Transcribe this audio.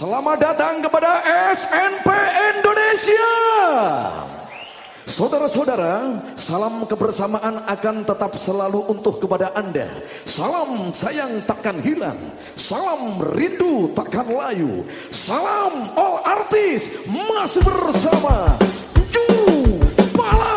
Selamat datang kepada SNP Indonesia. Saudara-saudara, salam kebersamaan akan tetap selalu untuk kepada Anda. Salam sayang takkan hilang. Salam rindu takkan layu. Salam all artis masih bersama Ju Pala.